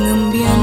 ngembiar